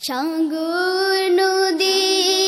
সঙ্গ নদী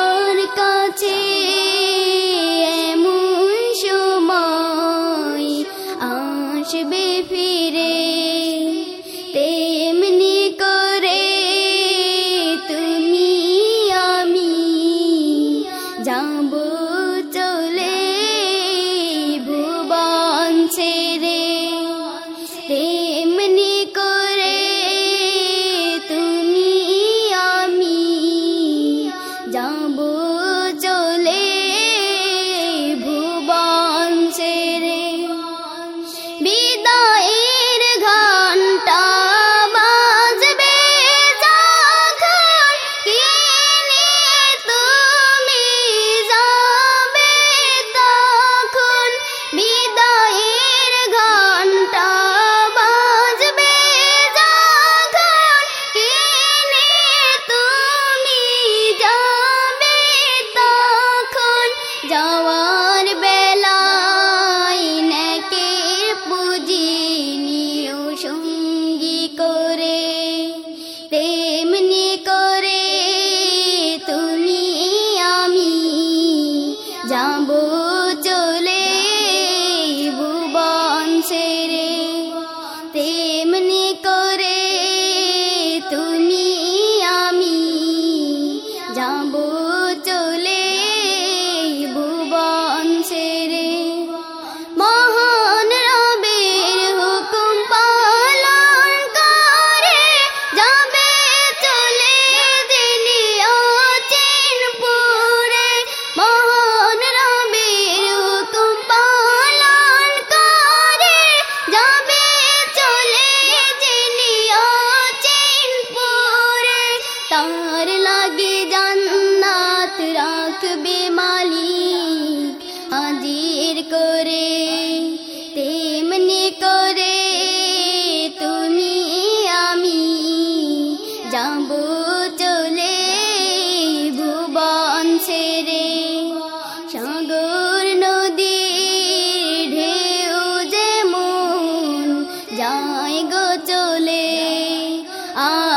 যাওয়ার বেলায় নেকের পুঁজি নিয়েও করে তেমনি করে তুমি আমি যাব ছেড়ে সাগর নদী ঢেউ যেমন যায় গো চলে। আ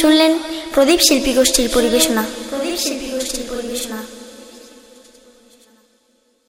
শুনলেন প্রদীপ শিল্পী গোষ্ঠীর পরিবেশনা।